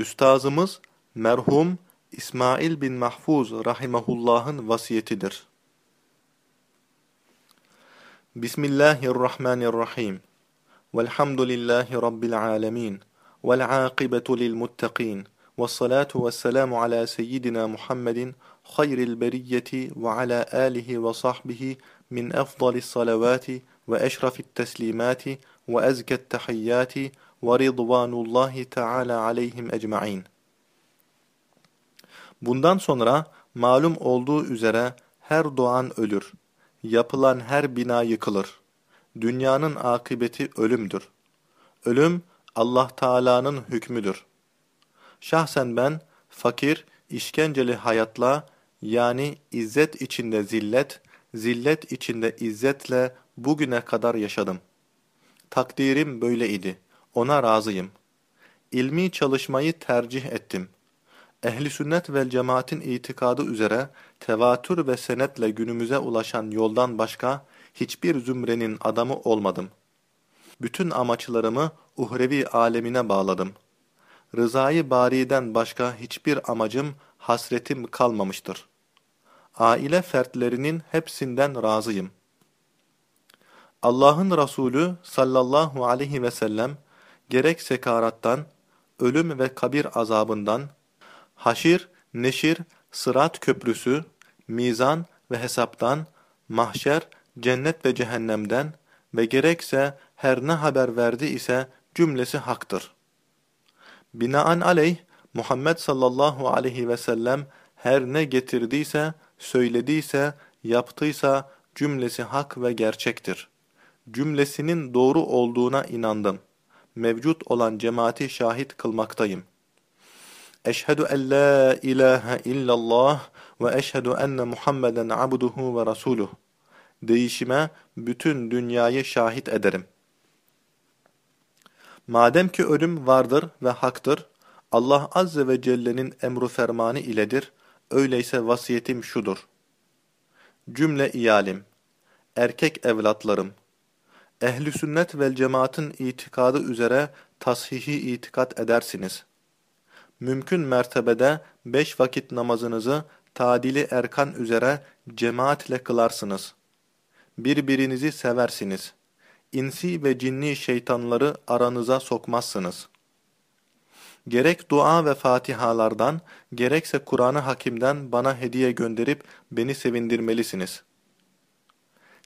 Üstazımız merhum İsmail bin Mahfuz rahimahullah'ın vasiyetidir. Bismillahirrahmanirrahim. Velhamdülillahi Rabbil alemin. Vel âkıbetu lil muttaqin. Vessalatu vesselamu ala seyyidina Muhammedin hayril beriyyeti ve ala alihi ve sahbihi min efdalis salavati ve eşrafit teslimati ve ezket tahiyyati ve ridvanullahi teala aleyhim ecma'in. Bundan sonra malum olduğu üzere her doğan ölür. Yapılan her bina yıkılır. Dünyanın akıbeti ölümdür. Ölüm Allah Teala'nın hükmüdür. Şahsen ben fakir, işkenceli hayatla yani izzet içinde zillet, zillet içinde izzetle bugüne kadar yaşadım. Takdirim böyle idi. Ona razıyım. İlmi çalışmayı tercih ettim. Ehli sünnet vel cemaatin itikadı üzere tevatür ve senetle günümüze ulaşan yoldan başka hiçbir zümrenin adamı olmadım. Bütün amaçlarımı uhrevi alemine bağladım. Rızayı bariden başka hiçbir amacım, hasretim kalmamıştır. Aile fertlerinin hepsinden razıyım. Allah'ın Resulü sallallahu aleyhi ve sellem gerek sekarattan, ölüm ve kabir azabından, haşir, neşir, sırat köprüsü, mizan ve hesaptan, mahşer, cennet ve cehennemden ve gerekse her ne haber verdi ise cümlesi haktır. Binaen aleyh, Muhammed sallallahu aleyhi ve sellem her ne getirdiyse, söylediyse, yaptıysa cümlesi hak ve gerçektir. Cümlesinin doğru olduğuna inandım. Mevcut olan cemaati şahit kılmaktayım. Eşhedü en la ilahe illallah ve eşhedü enne Muhammeden abduhu ve rasuluh. Değişime bütün dünyayı şahit ederim. Madem ki ölüm vardır ve haktır, Allah Azze ve Celle'nin emru fermanı iledir, öyleyse vasiyetim şudur. Cümle iyalim, erkek evlatlarım, ehli sünnet vel cemaatin itikadı üzere tashihi itikat edersiniz. Mümkün mertebede beş vakit namazınızı tadili erkan üzere cemaatle kılarsınız. Birbirinizi seversiniz. İnsi ve cinni şeytanları aranıza sokmazsınız. Gerek dua ve fatihalardan, gerekse Kur'an-ı Hakim'den bana hediye gönderip beni sevindirmelisiniz.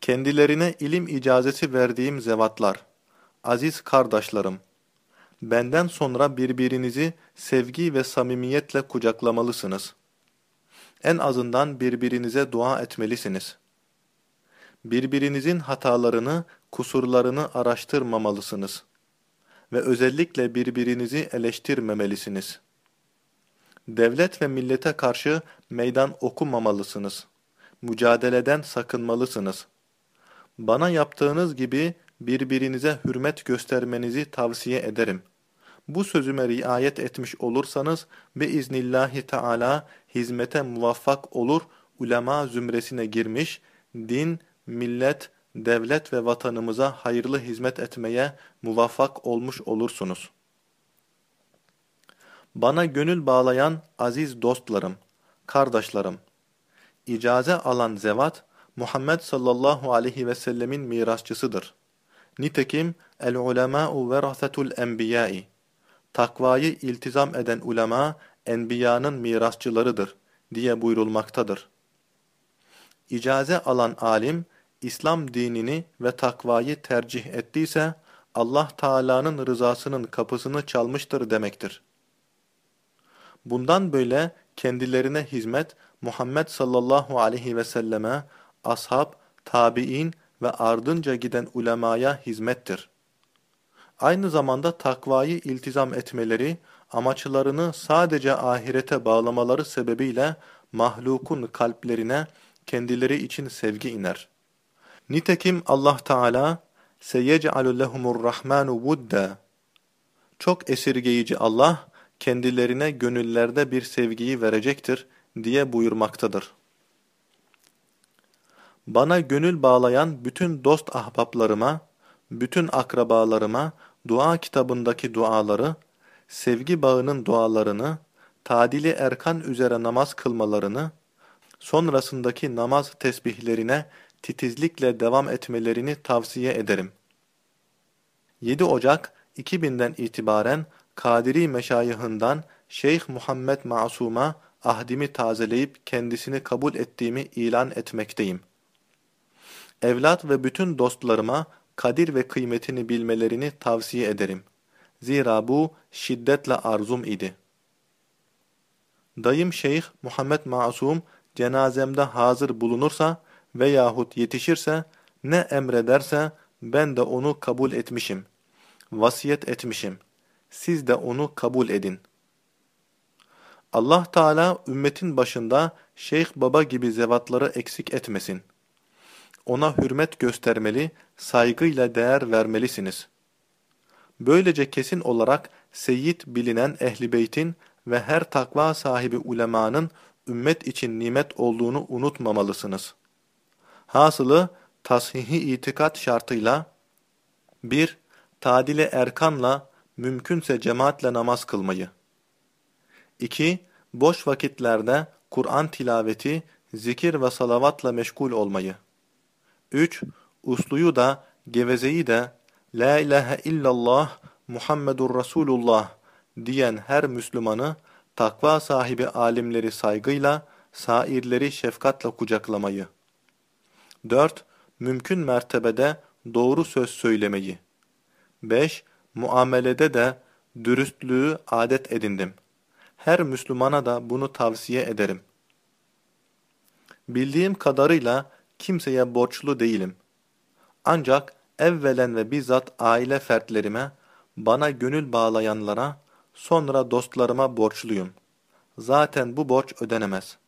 Kendilerine ilim icazesi verdiğim zevatlar, aziz kardeşlerim, benden sonra birbirinizi sevgi ve samimiyetle kucaklamalısınız. En azından birbirinize dua etmelisiniz. Birbirinizin hatalarını, kusurlarını araştırmamalısınız. Ve özellikle birbirinizi eleştirmemelisiniz. Devlet ve millete karşı meydan okumamalısınız. Mücadeleden sakınmalısınız. Bana yaptığınız gibi birbirinize hürmet göstermenizi tavsiye ederim. Bu sözüme riayet etmiş olursanız iznillahü teala hizmete muvaffak olur, ulema zümresine girmiş, din, millet, devlet ve vatanımıza hayırlı hizmet etmeye muvaffak olmuş olursunuz. Bana gönül bağlayan aziz dostlarım, kardeşlerim, icaze alan zevat, Muhammed sallallahu aleyhi ve sellemin mirasçısıdır. Nitekim el-ulemâ'u verasetul enbiyâ'i. Takvayı iltizam eden ulema, enbiyanın mirasçılarıdır diye buyurulmaktadır. İcaze alan alim, İslam dinini ve takvayı tercih ettiyse, Allah Teala'nın rızasının kapısını çalmıştır demektir. Bundan böyle kendilerine hizmet Muhammed sallallahu aleyhi ve selleme, ashab, tabi'in ve ardınca giden ulemaya hizmettir. Aynı zamanda takvayı iltizam etmeleri, amaçlarını sadece ahirete bağlamaları sebebiyle mahlukun kalplerine kendileri için sevgi iner. Nitekim Allah Teala seyec'alu lehumur rahmanu vudda Çok esirgeyici Allah kendilerine gönüllerde bir sevgiyi verecektir diye buyurmaktadır. Bana gönül bağlayan bütün dost ahbaplarıma, bütün akrabalarıma dua kitabındaki duaları, sevgi bağının dualarını, tadili erkan üzere namaz kılmalarını, sonrasındaki namaz tesbihlerine titizlikle devam etmelerini tavsiye ederim. 7 Ocak 2000'den itibaren Kadiri meşayihından Şeyh Muhammed Masum'a ahdimi tazeleyip kendisini kabul ettiğimi ilan etmekteyim. Evlat ve bütün dostlarıma kadir ve kıymetini bilmelerini tavsiye ederim. Zira bu şiddetle arzum idi. Dayım Şeyh Muhammed Masum cenazemde hazır bulunursa veyahut yetişirse ne emrederse ben de onu kabul etmişim. Vasiyet etmişim. Siz de onu kabul edin. Allah Teala ümmetin başında şeyh baba gibi zevatları eksik etmesin. Ona hürmet göstermeli, saygıyla değer vermelisiniz. Böylece kesin olarak seyyid bilinen ehli beytin ve her takva sahibi ulemanın ümmet için nimet olduğunu unutmamalısınız. Hasılı tashihi itikat şartıyla 1. Tadile erkanla mümkünse cemaatle namaz kılmayı. 2. Boş vakitlerde Kur'an tilaveti, zikir ve salavatla meşgul olmayı. 3. Usluyu da, gevezeyi de, La ilahe illallah Muhammedur Resulullah diyen her Müslümanı, takva sahibi alimleri saygıyla, sairleri şefkatle kucaklamayı. 4. Mümkün mertebede doğru söz söylemeyi. 5. Muamelede de dürüstlüğü adet edindim. Her Müslümana da bunu tavsiye ederim. Bildiğim kadarıyla kimseye borçlu değilim. Ancak evvelen ve bizzat aile fertlerime, bana gönül bağlayanlara, sonra dostlarıma borçluyum. Zaten bu borç ödenemez.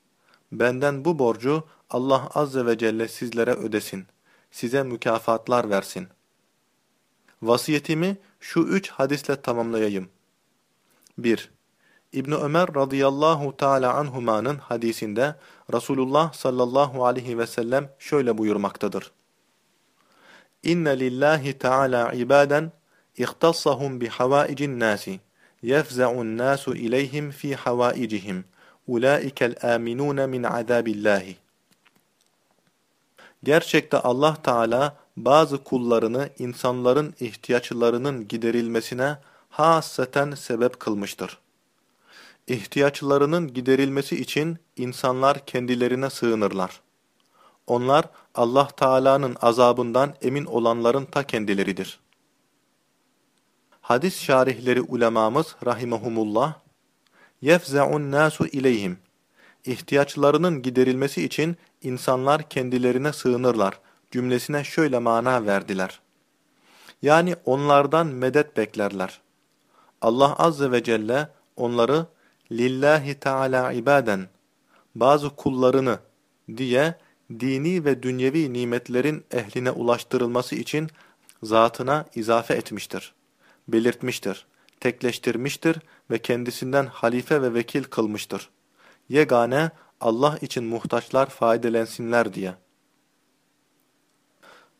Benden bu borcu Allah Azze ve Celle sizlere ödesin. Size mükafatlar versin. Vasiyetimi şu üç hadisle tamamlayayım. 1. İbn Ömer radıyallahu teala anhumanın hadisinde Resulullah sallallahu aleyhi ve sellem şöyle buyurmaktadır. İnne lillahi teala ibaden ihtassahum bi havaicin nasi yefza'un nasu ileyhim fi havaicihim ulaikel aminun min azabillahi. Gerçekte Allah Teala bazı kullarını insanların ihtiyaçlarının giderilmesine hasaten sebep kılmıştır. İhtiyaçlarının giderilmesi için insanlar kendilerine sığınırlar. Onlar Allah Teala'nın azabından emin olanların ta kendileridir. Hadis şarihleri ulemamız rahimehumullah yefza'un nasu ileyhim ihtiyaçlarının giderilmesi için insanlar kendilerine sığınırlar cümlesine şöyle mana verdiler. Yani onlardan medet beklerler. Allah Azze ve Celle onları lillahi teala ibaden bazı kullarını diye dini ve dünyevi nimetlerin ehline ulaştırılması için zatına izafe etmiştir, belirtmiştir, tekleştirmiştir ve kendisinden halife ve vekil kılmıştır. Yegane Allah için muhtaçlar faydelensinler diye.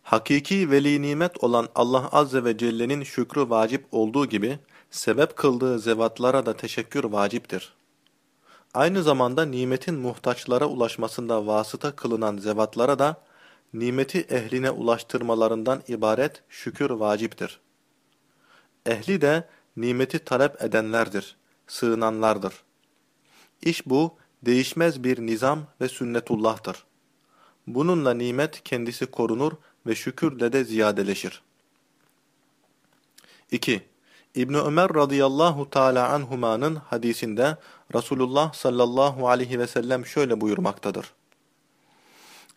Hakiki veli nimet olan Allah Azze ve Celle'nin şükrü vacip olduğu gibi, sebep kıldığı zevatlara da teşekkür vaciptir. Aynı zamanda nimetin muhtaçlara ulaşmasında vasıta kılınan zevatlara da, nimeti ehline ulaştırmalarından ibaret şükür vaciptir. Ehli de nimeti talep edenlerdir, sığınanlardır. İş bu, değişmez bir nizam ve sünnetullah'tır. Bununla nimet kendisi korunur ve şükürle de ziyadeleşir. 2. İbn Ömer radıyallahu taala anhumanın hadisinde Resulullah sallallahu aleyhi ve sellem şöyle buyurmaktadır.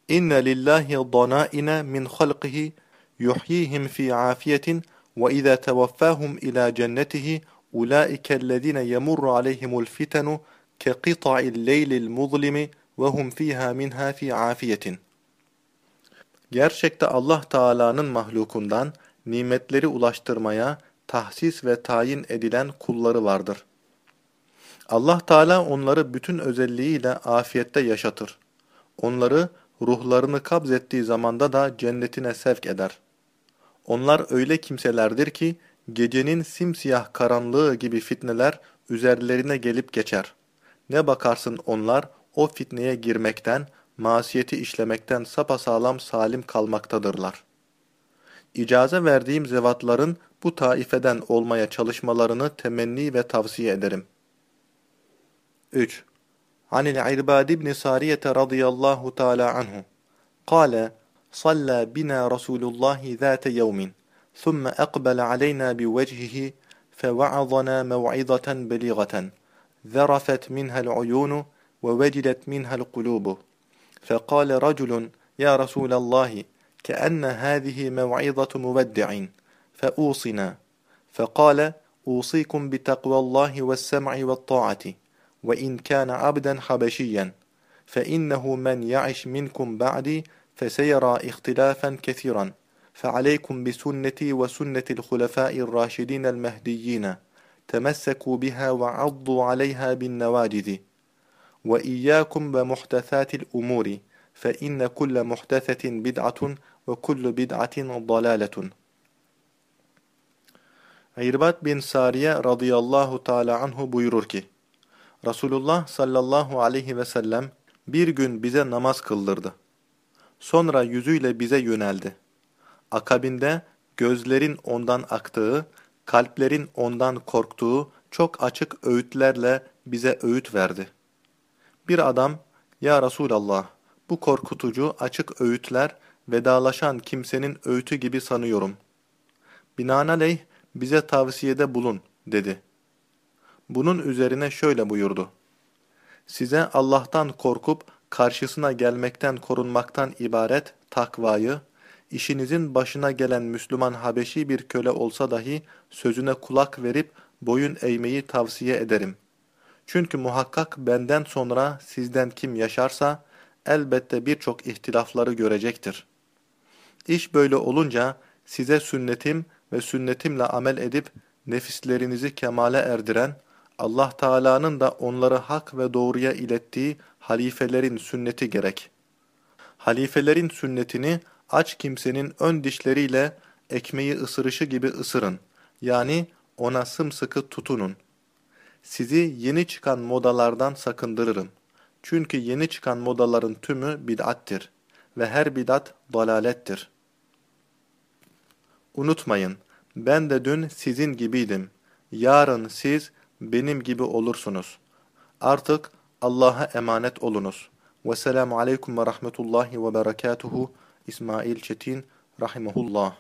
İnne lillahi danaine min halqihi yuhyihim fi afiyetin ve izâ tevaffâhum ilâ cennetihi ulaikellezîne yemurru aleyhimul fitenu ke qita'il leylil muzlimi ve hum fiha minha fi afiyetin. Gerçekte Allah Teala'nın mahlukundan nimetleri ulaştırmaya tahsis ve tayin edilen kulları vardır. Allah Teala onları bütün özelliğiyle afiyette yaşatır. Onları ruhlarını kabzettiği zamanda da cennetine sevk eder. Onlar öyle kimselerdir ki Gecenin simsiyah karanlığı gibi fitneler üzerlerine gelip geçer. Ne bakarsın onlar o fitneye girmekten, masiyeti işlemekten sapasağlam salim kalmaktadırlar İcaze verdiğim zevatların bu taifeden olmaya çalışmalarını temenni ve tavsiye ederim. 3. Anil İrbad ibn Sariyete radıyallahu teala anhu. Kale, صلى بنا رسول الله ذات يوم ثم أقبل علينا بوجهه فوعظنا موعظة بليغة ذرفت منها العيون ووجلت منها القلوب فقال رجل يا رسول الله كأن هذه موعظة مودع فأوصنا. فقال أوصيكم بتقوى الله والسمع والطاعة وإن كان عبدا حبشيا فإنه من يعش منكم بعدي فسيرى اختلافا كثيرا. فعليكم بسنتي وسنة الخلفاء الراشدين المهديين تمسكوا بها وعضوا عليها بالنواجذ وإياكم ومحدثات الأمور. fe inne kulle muhtesetin bid'atun ve kullu bid'atin dalaletun. İrbat bin Sariye radıyallahu teala anhu buyurur ki, Resulullah sallallahu aleyhi ve sellem bir gün bize namaz kıldırdı. Sonra yüzüyle bize yöneldi. Akabinde gözlerin ondan aktığı, kalplerin ondan korktuğu çok açık öğütlerle bize öğüt verdi. Bir adam, ''Ya Resulallah, bu korkutucu açık öğütler vedalaşan kimsenin öğütü gibi sanıyorum. Binaenaleyh bize tavsiyede bulun, dedi. Bunun üzerine şöyle buyurdu. Size Allah'tan korkup karşısına gelmekten korunmaktan ibaret takvayı, işinizin başına gelen Müslüman Habeşi bir köle olsa dahi sözüne kulak verip boyun eğmeyi tavsiye ederim. Çünkü muhakkak benden sonra sizden kim yaşarsa elbette birçok ihtilafları görecektir. İş böyle olunca size sünnetim ve sünnetimle amel edip nefislerinizi kemale erdiren, Allah Teala'nın da onları hak ve doğruya ilettiği halifelerin sünneti gerek. Halifelerin sünnetini aç kimsenin ön dişleriyle ekmeği ısırışı gibi ısırın. Yani ona sımsıkı tutunun. Sizi yeni çıkan modalardan sakındırırım. Çünkü yeni çıkan modaların tümü bid'attir ve her bid'at dalalettir. Unutmayın, ben de dün sizin gibiydim. Yarın siz benim gibi olursunuz. Artık Allah'a emanet olunuz. Vesselamu aleyküm ve rahmetullahi ve berekatuhu. İsmail Çetin rahimahullah.